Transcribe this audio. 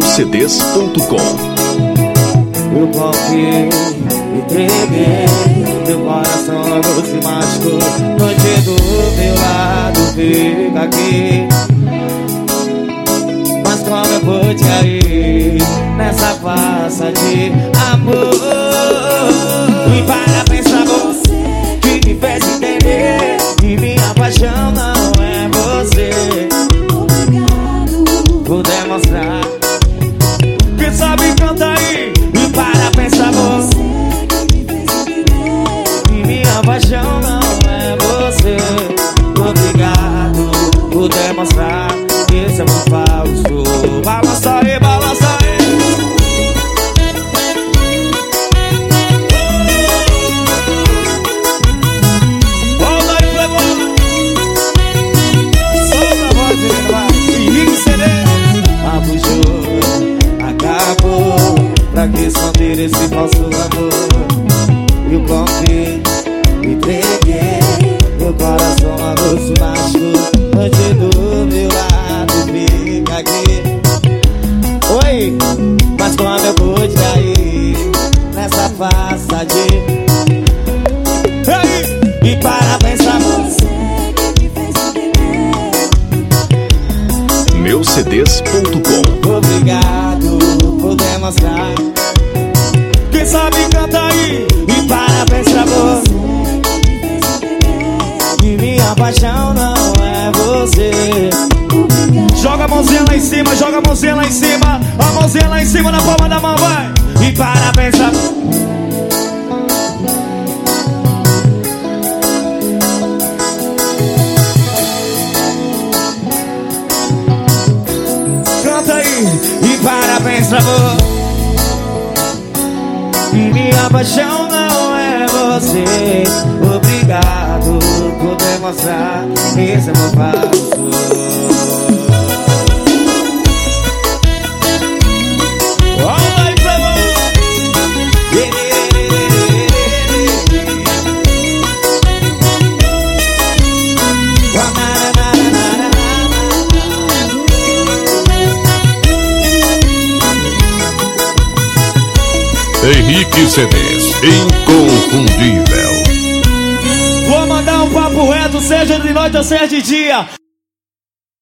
meucds.com Eu confiei, entreguei Meu coração logo se machucou Noite do meu lado, fica aqui. Mas como eu pude cair Nessa farsa de amor? E para pensar você Que me fez entender Que minha paixão não é você. Vou demonstrar Demonstrar Que esse amor falso. Balança aí, balança aí. Volta aí, voz, Henrique CD juro, acabou. Pra que esconder esse falso amor? Eu confiei, me Farsa de E para pensar você meucds.com Obrigado por demonstrar. Quem sabe canta aí. E para pensar você Que minha paixão não é você. Joga a mãozinha lá em cima, joga a mãozinha lá em cima. A mãozinha lá em cima na palma da mão, vai E para pensar. Canta aí. E parabéns pra você Minha paixão não é você. Obrigado por demonstrar esse amor falso Henrique CDs Inconfundível Vou mandar um papo reto, seja de noite ou seja de dia.